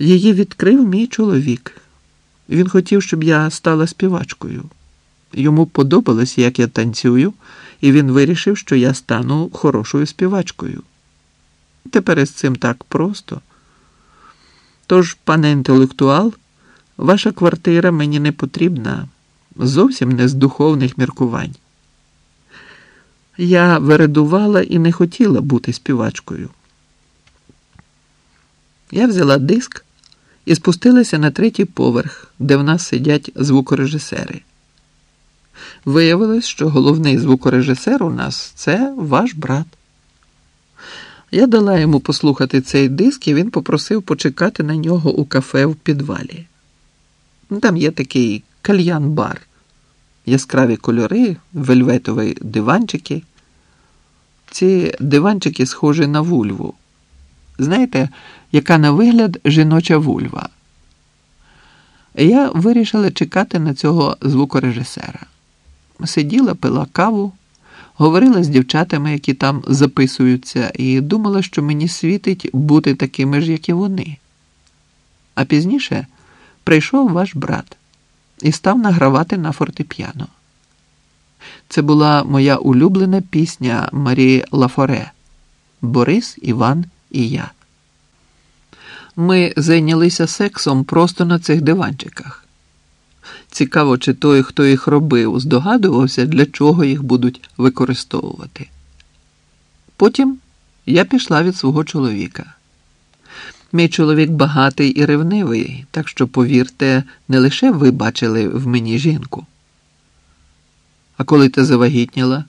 Її відкрив мій чоловік. Він хотів, щоб я стала співачкою. Йому подобалось, як я танцюю, і він вирішив, що я стану хорошою співачкою. Тепер із цим так просто. Тож, пане інтелектуал, ваша квартира мені не потрібна, зовсім не з духовних міркувань. Я вередувала і не хотіла бути співачкою. Я взяла диск і спустилася на третій поверх, де в нас сидять звукорежисери. Виявилось, що головний звукорежисер у нас це ваш брат. Я дала йому послухати цей диск, і він попросив почекати на нього у кафе в підвалі. Там є такий кальян-бар, яскраві кольори, вельветові диванчики. Ці диванчики схожі на вульву. Знаєте, яка на вигляд жіноча вульва. Я вирішила чекати на цього звукорежисера. Сиділа, пила каву, говорила з дівчатами, які там записуються, і думала, що мені світить бути такими ж, як і вони. А пізніше прийшов ваш брат і став награвати на фортепіано. Це була моя улюблена пісня Марії Лафоре Борис, Іван і я. Ми зайнялися сексом просто на цих диванчиках. Цікаво, чи той, хто їх робив, здогадувався, для чого їх будуть використовувати. Потім я пішла від свого чоловіка. Мій чоловік багатий і ревнивий, так що, повірте, не лише ви бачили в мені жінку. А коли ти завагітніла?